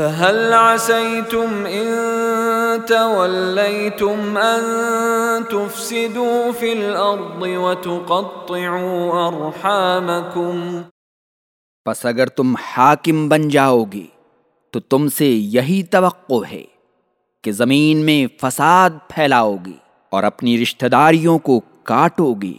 فهل عسيتم إن توليتم أن تفسدوا في الأرض وتقطعوا أرحامكم؟ پس اگر تم حاکم بن جاؤ گے تو تم سے یہی توقع ہے کہ زمین میں فساد پھیلاؤ گے اور اپنی رشتہ داریوں کو کاٹو گے